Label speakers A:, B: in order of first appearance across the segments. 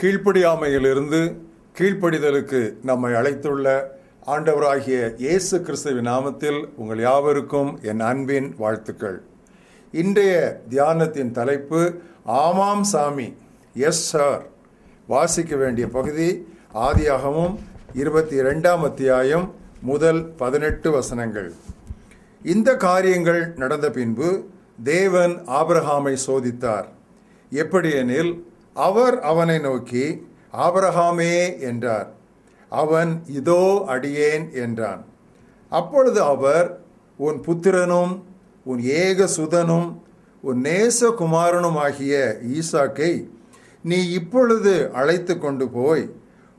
A: கீழ்ப்படியாமையிலிருந்து கீழ்ப்படிதலுக்கு நம்மை அழைத்துள்ள ஆண்டவராகிய இயேசு கிறிஸ்துவின் நாமத்தில் உங்கள் யாவருக்கும் என் அன்பின் வாழ்த்துக்கள். இன்றைய தியானத்தின் தலைப்பு ஆமாம் சாமி எஸ் சார். வாசிக்க வேண்டிய பகுதி ஆதியாகமும் இருபத்தி ரெண்டாம் அத்தியாயம் முதல் பதினெட்டு வசனங்கள். இந்த காரியங்கள் நடந்த பின்பு தேவன் ஆபிரஹாமை சோதித்தார். எப்படியெனில் அவர் அவனை நோக்கி ஆபரகாமே என்றார். அவன் இதோ அடியேன் என்றான். அப்பொழுது அவர் உன் புத்திரனும் உன் ஏக சுதனும் உன் நேசகுமாரனும் ஆகிய ஈசாக்கை நீ இப்பொழுது அழைத்து கொண்டு போய்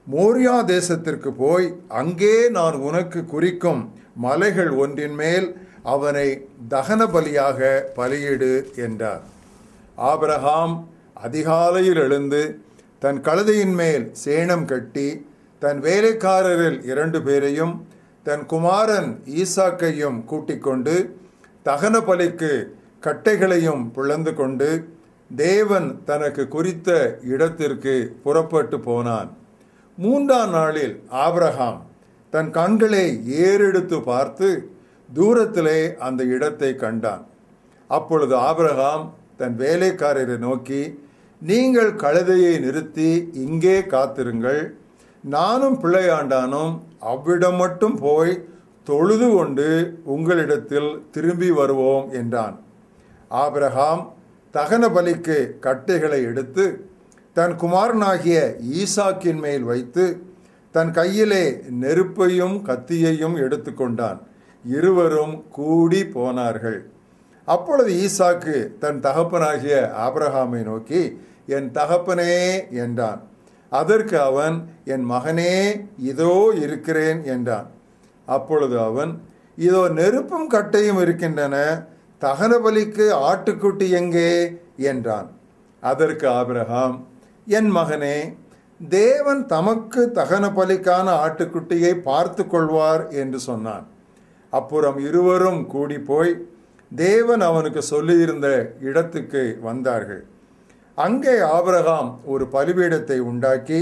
A: மோரியா தேசத்திற்கு போய் அங்கே நான் உனக்கு குறிக்கும் மலைகள் ஒன்றின் மேல் அவனை தகன பலியாக பலியிடு என்றார். ஆபிரகாம் அதிகாலையில் எழுந்து தன் கழுதையின் மேல் சேணம் கட்டி தன் வேலைக்காரரில் இரண்டு பேரையும் தன் குமாரன் ஈசாக்கையும் கூட்டிக் கொண்டு தகன பலிக்கு கட்டைகளையும் பிளந்து கொண்டு தேவன் தனக்கு குறித்த இடத்திற்கு புறப்பட்டு போனான். மூன்றாம் நாளில் ஆப்ரஹாம் தன் கண்களை ஏறெடுத்து பார்த்து தூரத்திலே அந்த இடத்தை கண்டான். அப்பொழுது ஆபிரகாம் தன் வேலைக்காரரை நோக்கி நீங்கள் கழுதையை நிறுத்தி இங்கே காத்திருங்கள். நானும் பிள்ளையாண்டானும் அவ்விடம் மட்டும் போய் தொழுது கொண்டு உங்களிடத்தில் திரும்பி வருவோம் என்றான். ஆபிரகாம் தகன பலிக்கு கட்டைகளை எடுத்து தன் குமாரனாகிய ஈசாக்கின் மேல் வைத்து தன் கையிலே நெருப்பையும் கத்தியையும் எடுத்துக்கொண்டான் இருவரும் கூடி போனார்கள். அப்பொழுது ஈசாக்கு தன் தகப்பனாகிய ஆபிரகாமை நோக்கி என் தகப்பனே என்றான். அதற்கு அவன் என் மகனே இதோ இருக்கிறேன் என்றான். அப்பொழுது அவன் இதோ நெருப்பும் கட்டையும் இருக்கின்றன தகன பலிக்கு ஆட்டுக்குட்டி எங்கே? என்றான். அதற்கு ஆபிரகாம் என் மகனே தேவன் தமக்கு தகன பலிக்கான ஆட்டுக்குட்டியை பார்த்து கொள்வார் என்று சொன்னான். அப்புறம் இருவரும் கூடி போய் தேவன் அவனுக்கு சொல்லியிருந்த இடத்துக்கு வந்தார்கள். அங்கே ஆபிரகாம் ஒரு பலிபீடத்தை உண்டாக்கி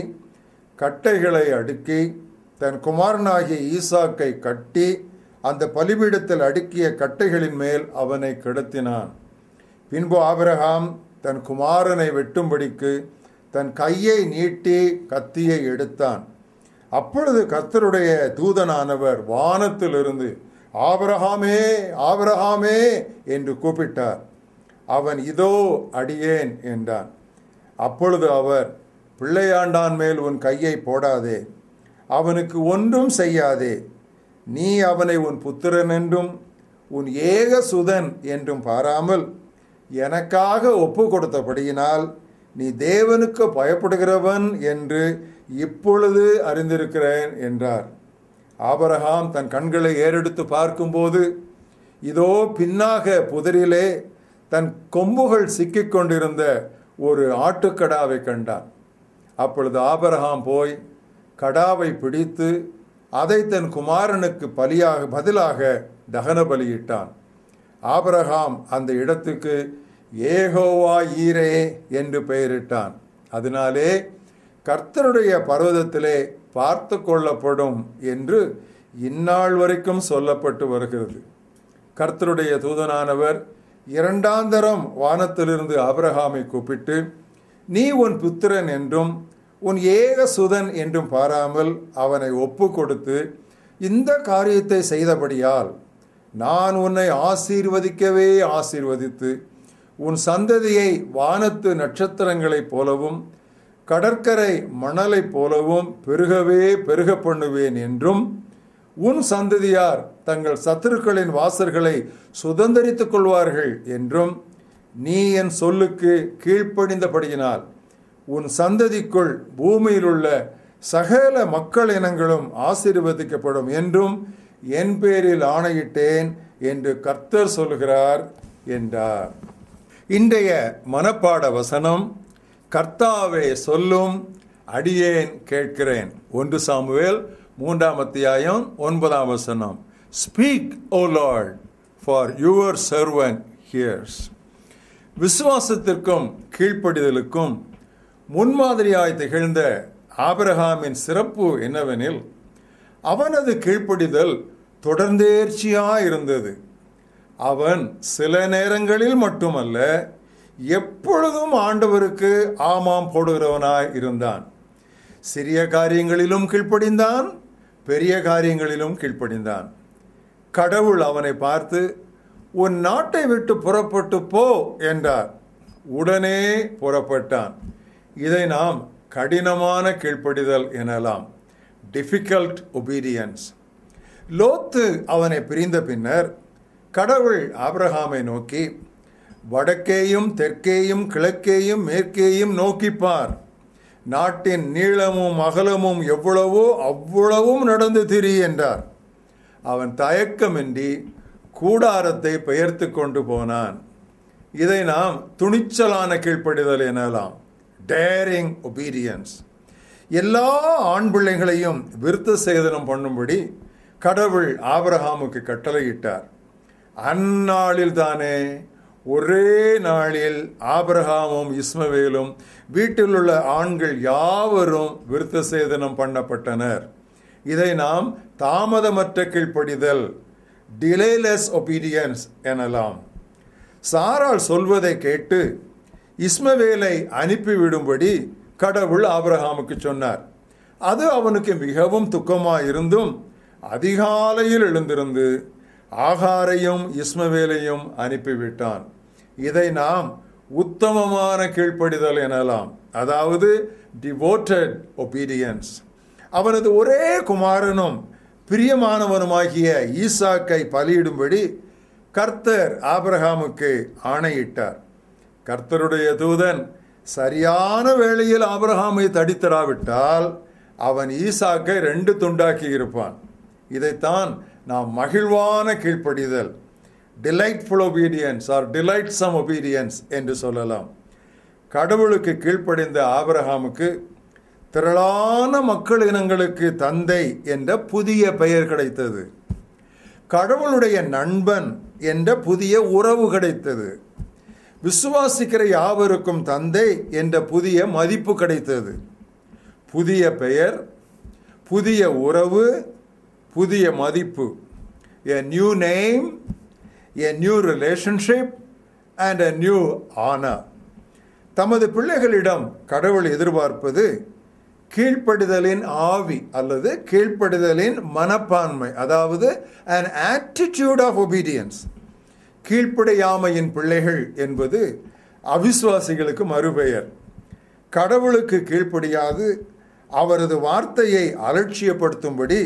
A: கட்டைகளை அடுக்கி தன் குமாரனாகிய ஈசாக்கை கட்டி அந்த பலிபீடத்தில் அடுக்கிய கட்டைகளின் மேல் அவனை கிடத்தினான். பின்பு ஆபிரகாம் தன் குமாரனை வெட்டும்படிக்கு தன் கையை நீட்டி கத்தியை எடுத்தான். அப்பொழுது கத்தருடைய தூதனானவர் வானத்திலிருந்து ஆபரகாமே ஆபரகாமே என்று கூப்பிட்டார். அவன் இதோ அடியேன் என்றான். அப்பொழுது அவர் பிள்ளையாண்டான் மேல் உன் கையை போடாதே அவனுக்கு ஒன்றும் செய்யாதே நீ அவனை உன் புத்திரன் என்றும் உன் ஏக சுதன் என்றும் பாராமல் எனக்காக ஒப்பு கொடுத்தபடியினால் நீ தேவனுக்கு பயப்படுகிறவன் என்று இப்பொழுது அறிந்திருக்கிறேன் என்றார். ஆபரகாம் தன் கண்களை ஏறெடுத்து பார்க்கும்போது இதோ பின்னாக புதரிலே தன் கொம்புகள் சிக்கிக் கொண்டிருந்த ஒரு ஆட்டுக்கடாவை கண்டான். அப்பொழுது ஆபரகாம் போய் கடாவை பிடித்து அதை தன் குமாரனுக்கு பலியாக பதிலாக தகன பலியிட்டான். ஆபரகாம் அந்த இடத்துக்கு ஏகோவா ஈரே என்று பெயரிட்டான். அதனாலே கர்த்தருடைய பர்வதத்திலே பார்த்து கொள்ளப்படும் என்று இந்நாள் வரைக்கும் சொல்லப்பட்டு வருகிறது. கர்த்தருடைய தூதனானவர் இரண்டாந்தரம் வானத்திலிருந்து ஆபிரகாமை கூப்பிட்டு நீ உன் புத்திரன் என்றும் உன் ஏக சுதன் என்றும் பாராமல் அவனை ஒப்பு கொடுத்து இந்த காரியத்தை செய்தபடியால் நான் உன்னை ஆசீர்வதிக்கவே ஆசீர்வதித்து உன் சந்ததியை வானத்து நட்சத்திரங்களைப் போலவும் கடற்கரை மணலைப் போலவும் பெருகவே பெருக பண்ணுவேன் என்றும் உன் சந்ததியார் தங்கள் சத்துருக்களின் வாசல்களை சுதந்திரித்துக் கொள்வார்கள் என்றும் நீ என் சொல்லுக்கு கீழ்ப்படிந்தபடியினால் உன் சந்ததிக்குள் பூமியிலுள்ள சகல மக்கள் இனங்களும் ஆசீர்வதிக்கப்படும் என்றும் என் பேரில் ஆணையிட்டேன் என்று கர்த்தர் சொல்கிறார் என்றார். இன்றைய மனப்பாட வசனம் கர்த்தாவே சொல்லும் அடியேன் கேட்கிறேன். ஒன்று சாமுவேல் மூன்றாம் அத்தியாயம் ஒன்பதாம் வசனம். Speak O Lord for your servant hears விசுவாசத்திற்கும் கீழ்ப்படிதலுக்கும் முன்மாதிரியாய் திகழ்ந்த ஆபரஹாமின் சிறப்பு என்னவெனில் அவனது கீழ்ப்படிதல் தொடர்ந்தேர்ச்சியாக இருந்தது. அவன் சில நேரங்களில் மட்டுமல்ல எப்பொழுதும் ஆண்டவருக்கு ஆமாம் போடுகிறவனாய் இருந்தான். சிறிய காரியங்களிலும் கீழ்ப்படிந்தான் பெரிய காரியங்களிலும் கீழ்ப்படிந்தான். கடவுள் அவனை பார்த்து உன் நாட்டை விட்டு புறப்பட்டு போ என்றார். உடனே புறப்பட்டான். இதை நாம் கடினமான கீழ்ப்படிதல் எனலாம். டிஃபிகல்ட் ஒபீடியன்ஸ் லோத்து அவனை பிரிந்த பின்னர் கடவுள் ஆப்ரஹாமை நோக்கி வடக்கேயும் தெற்கேயும் கிழக்கேயும் மேற்கேயும் நோக்கிப்பார் நாட்டின் நீளமும் அகலமும் எவ்வளவோ அவ்வளவும் நடந்து திரி என்றார். அவன் தயக்கமின்றி கூடாரத்தை பெயர்த்து கொண்டு போனான். இதை நாம் துணிச்சலான கீழ்ப்படிதல் எனலாம். டேரிங் ஒபீடியன்ஸ் எல்லா ஆண் பிள்ளைகளையும் விருத்த சேதனம் பண்ணும்படி கடவுள் ஆபரகாமுக்கு கட்டளையிட்டார். அந்நாளில் தானே ஒரே நாளில் ஆபிரகாமும் இஸ்மவேலும் வீட்டில் உள்ள ஆண்கள் யாவரும் விருத்த சேதனம் பண்ணப்பட்டனர். இதை நாம் தாமதமற்ற கீழ்ப்படிதல் டிலேலெஸ் ஒபீடியன்ஸ் எனலாம். சாரால் சொல்வதை கேட்டு இஸ்மவேலை அனுப்பிவிடும்படி கடவுள் ஆபிரகாமுக்கு சொன்னார். அது அவனுக்கு மிகவும் துக்கமாக இருந்தும் அதிகாலையில் எழுந்திருந்து ஆகாரையும் இஸ்மவேலையும் அனுப்பிவிட்டான். இதை நாம் உத்தமமான கீழ்ப்படிதல் எனலாம். அதாவது டிவோட்டட் ஒபீடியன்ஸ் அவனது ஒரே குமாரனும் பிரியமானவனுமாகிய ஈசாக்கை பலியிடும்படி கர்த்தர் ஆபிரகாமுக்கு ஆணையிட்டார். கர்த்தருடைய தூதன் சரியான வேளையில் ஆபிரகாமை தடித்தராவிட்டால் அவன் ஈசாக்கை ரெண்டு துண்டாக்கி இருப்பான். இதைத்தான் நாம் மகிழ்வான கீழ்ப்படிதல். Delightful obedience or delightsome obedience என்று சொல்லலாம். கடவுளுக்கு கீழ்ப்படிந்த ஆபரகாமுக்கு திரளான மக்கள் இனங்களுக்கு தந்தை என்ற புதிய பெயர் கிடைத்தது. கடவுளுடைய நண்பன் என்ற புதிய உறவு கிடைத்தது. விசுவாசிக்கிற யாவருக்கும் தந்தை என்ற புதிய மதிப்பு கிடைத்தது. புதிய பெயர் புதிய உறவு புதிய மதிப்பு a new name a new relationship and a new honour தமது பிள்ளைகளிடம் கடவுள் எதிர்பார்ப்பது கீழ்ப்படுதலின் ஆவி அல்லது கீழ்ப்படுதலின் மனப்பான்மை அதாவது அன் ஆட்டிடியூட் ஆஃப் ஒபீடியன்ஸ் கீழ்ப்படையாமையின் பிள்ளைகள் என்பது அவிசுவாசிகளுக்கு மறுபெயர். கடவுளுக்கு கீழ்ப்படியாது அவரது வார்த்தையை அலட்சியப்படுத்தும்படி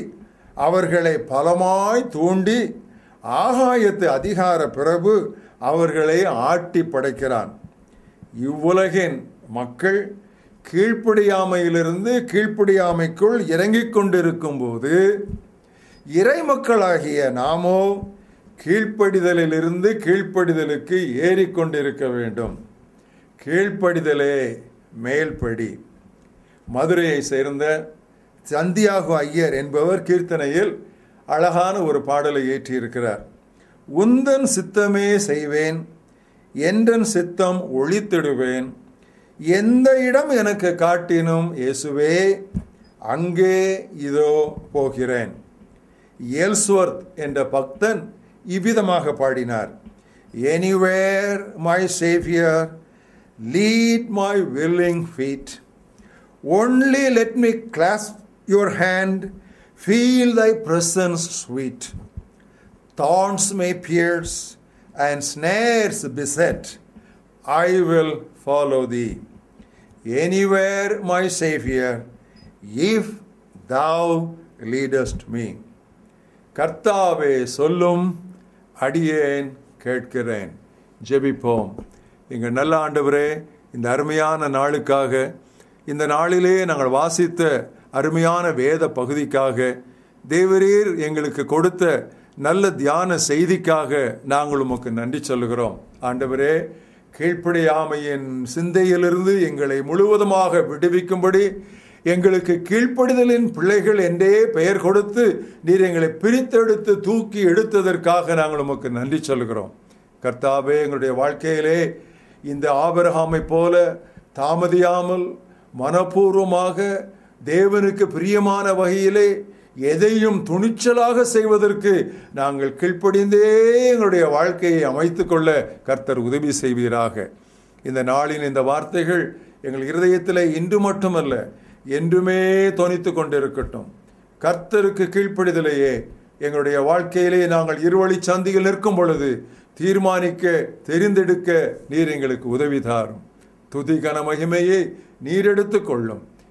A: அவர்களை பலமாய் தூண்டி ஆகாயத்து அதிகார பிறகு அவர்களை ஆட்டி படைக்கிறான். இவ்வுலகின் மக்கள் கீழ்ப்படியாமையிலிருந்து கீழ்ப்படியாமைக்குள் இறங்கிக் கொண்டிருக்கும் போது இறை மக்களாகிய நாமோ கீழ்ப்படிதலிலிருந்து கீழ்ப்படிதலுக்கு ஏறிக்கொண்டிருக்க வேண்டும். கீழ்ப்படிதலே மேல்படி. மதுரையை சேர்ந்த சந்தியாகு ஐயர் என்பவர் கீர்த்தனையில் அழகான ஒரு பாடலை ஏற்றியிருக்கிறார். உந்தன் சித்தமே செய்வேன் என்றன் சித்தம் ஒழித்திடுவேன் எந்த இடம் எனக்கு காட்டினும் இயேசுவே அங்கே இதோ போகிறேன். ஏல்ஸ்வர்த் என்ற பக்தன் இவ்விதமாக பாடினார். Anywhere my saviour lead my willing feet only let me clasp your hand feel thy presence sweet thorns may pierce and snares beset i will follow thee anywhere my savior if thou leadest me கர்த்தாவே சொல்லும் அடியேன் கேட்கிறேன் ஜெபிப்போம் எங்கள் நல்ல ஆண்டவரே இந்த அருமையான நாளுக்காக இந்த நாளிலே நாங்கள் வாசித்த அருமையான வேத பகுதிக்காக தேவரீர் எங்களுக்கு கொடுத்த நல்ல தியான செய்திக்காக நாங்கள் உமக்கு நன்றி சொல்லுகிறோம். ஆண்டவரே கீழ்ப்படியாமையின் சிந்தையிலிருந்து எங்களை முழுவதுமாக விடுவிக்கும்படி எங்களுக்கு கீழ்ப்படிதலின் பிள்ளைகள் என்றே பெயர் கொடுத்து நீர் எங்களை பிரித்தெடுத்து தூக்கி எடுத்ததற்காக நாங்கள் உமக்கு நன்றி சொல்கிறோம் கர்த்தாவே எங்களுடைய வாழ்க்கையிலே இந்த ஆபரகாமை போல தாமதியாமல் மனப்பூர்வமாக தேவனுக்கு பிரியமான வகையிலே எதையும் துணிச்சலாக செய்வதற்கு நாங்கள் கீழ்ப்படிந்தே எங்களுடைய வாழ்க்கையை அமைத்து கொள்ள கர்த்தர் உதவி செய்வீராக. இந்த நாளின் இந்த வார்த்தைகள் எங்கள் இருதயத்தில் இன்று மட்டுமல்ல என்றுமே துணித்து கொண்டிருக்கட்டும். கர்த்தருக்கு கீழ்ப்படிதலையே எங்களுடைய வாழ்க்கையிலே நாங்கள் இருவழி சந்தியில் நிற்கும் பொழுது தீர்மானிக்க தெரிந்தெடுக்க நீர் எங்களுக்கு உதவி தாரும். துதி கன மகிமையை நீர் எடுத்துக்கொள்ளும்